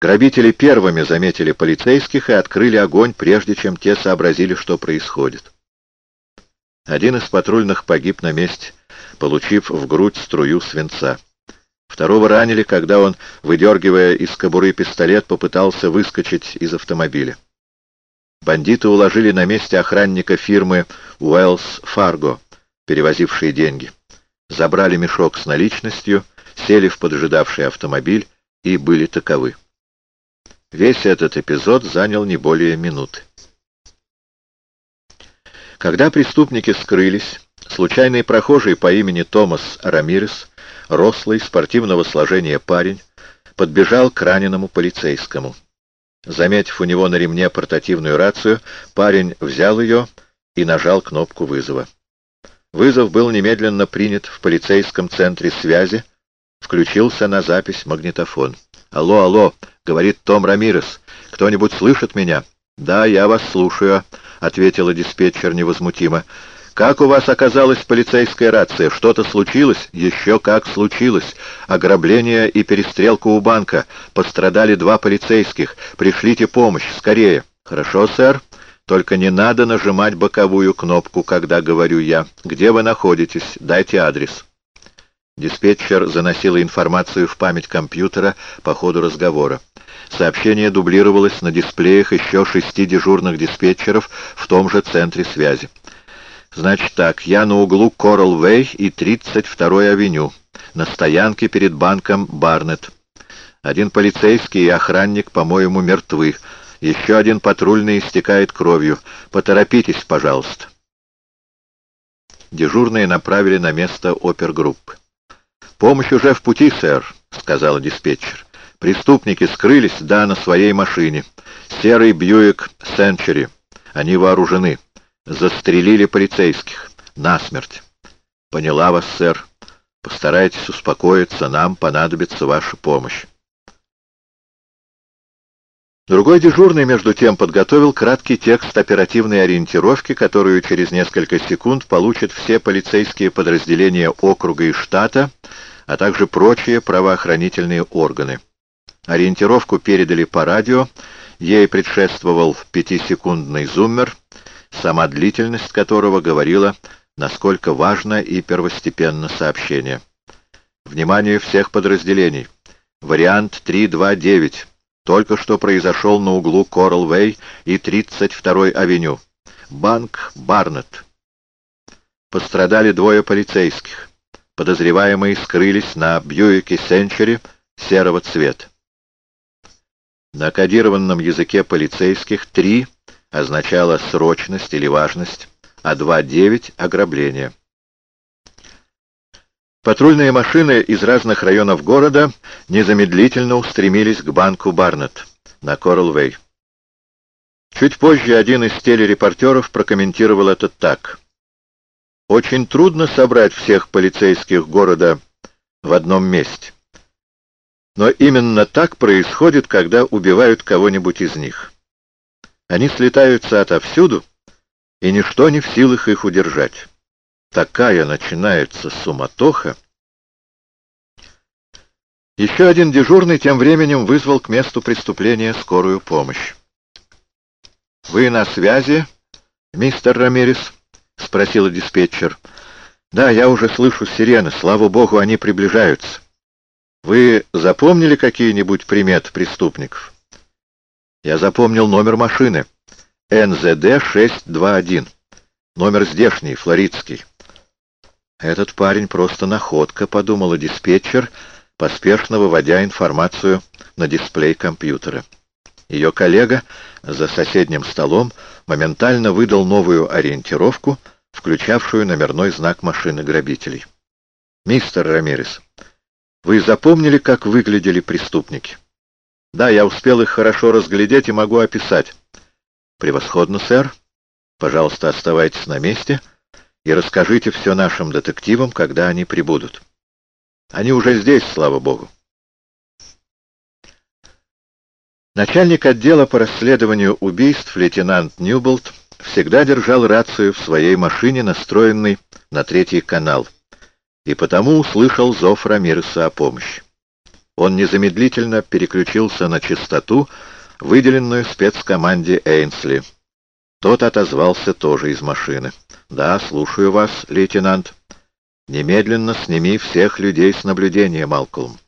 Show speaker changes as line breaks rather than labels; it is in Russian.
Грабители первыми заметили полицейских и открыли огонь, прежде чем те сообразили, что происходит. Один из патрульных погиб на месте, получив в грудь струю свинца. Второго ранили, когда он, выдергивая из кобуры пистолет, попытался выскочить из автомобиля. Бандиты уложили на месте охранника фирмы Уэллс Фарго, перевозившие деньги. Забрали мешок с наличностью, сели в поджидавший автомобиль и были таковы. Весь этот эпизод занял не более минуты. Когда преступники скрылись, случайный прохожий по имени Томас Рамирес, рослый, спортивного сложения парень, подбежал к раненому полицейскому. Заметив у него на ремне портативную рацию, парень взял ее и нажал кнопку вызова. Вызов был немедленно принят в полицейском центре связи, включился на запись магнитофон. «Алло, алло!» — говорит Том Рамирес. «Кто-нибудь слышит меня?» «Да, я вас слушаю», — ответила диспетчер невозмутимо. «Как у вас оказалась полицейская рация? Что-то случилось?» «Еще как случилось. Ограбление и перестрелка у банка. Пострадали два полицейских. Пришлите помощь. Скорее». «Хорошо, сэр. Только не надо нажимать боковую кнопку, когда говорю я. Где вы находитесь? Дайте адрес». Диспетчер заносила информацию в память компьютера по ходу разговора. Сообщение дублировалось на дисплеях еще шести дежурных диспетчеров в том же центре связи. Значит так, я на углу Коралл-Вэй и 32-й авеню, на стоянке перед банком Барнетт. Один полицейский и охранник, по-моему, мертвы. Еще один патрульный истекает кровью. Поторопитесь, пожалуйста. Дежурные направили на место опергруппы. «Помощь уже в пути, сэр», — сказал диспетчер. «Преступники скрылись, да, на своей машине. Серый Бьюик Сенчури. Они вооружены. Застрелили полицейских. Насмерть. Поняла вас, сэр. Постарайтесь успокоиться, нам понадобится ваша помощь. Другой дежурный, между тем, подготовил краткий текст оперативной ориентировки, которую через несколько секунд получат все полицейские подразделения округа и штата, а также прочие правоохранительные органы. Ориентировку передали по радио, ей предшествовал пятисекундный зуммер — сама длительность которого говорила, насколько важно и первостепенно сообщение. Внимание всех подразделений. Вариант 329. Только что произошел на углу Коралл-Вэй и 32-й авеню. Банк Барнетт. Пострадали двое полицейских. Подозреваемые скрылись на Бьюике Сенчури серого цвета. На кодированном языке полицейских три означало срочность или важность, а 2.9 — ограбление. Патрульные машины из разных районов города незамедлительно устремились к банку Барнетт на Коралл-Вэй. Чуть позже один из телерепортеров прокомментировал это так. «Очень трудно собрать всех полицейских города в одном месте. Но именно так происходит, когда убивают кого-нибудь из них». Они слетаются отовсюду, и ничто не в силах их удержать. Такая начинается суматоха. Еще один дежурный тем временем вызвал к месту преступления скорую помощь. «Вы на связи, мистер Рамирес?» — спросил диспетчер. «Да, я уже слышу сирены. Слава богу, они приближаются. Вы запомнили какие-нибудь приметы преступников?» Я запомнил номер машины. НЗД-621. Номер здешний, флоридский. Этот парень просто находка, подумала диспетчер, поспешно выводя информацию на дисплей компьютера. Ее коллега за соседним столом моментально выдал новую ориентировку, включавшую номерной знак машины грабителей. «Мистер Рамирес, вы запомнили, как выглядели преступники?» Да, я успел их хорошо разглядеть и могу описать. Превосходно, сэр. Пожалуйста, оставайтесь на месте и расскажите все нашим детективам, когда они прибудут. Они уже здесь, слава богу. Начальник отдела по расследованию убийств лейтенант Ньюболт всегда держал рацию в своей машине, настроенной на третий канал, и потому услышал зов Рамиреса о помощи. Он незамедлительно переключился на частоту, выделенную спецкоманде Эйнсли. Тот отозвался тоже из машины. «Да, слушаю вас, лейтенант. Немедленно сними всех людей с наблюдения, Малкольм.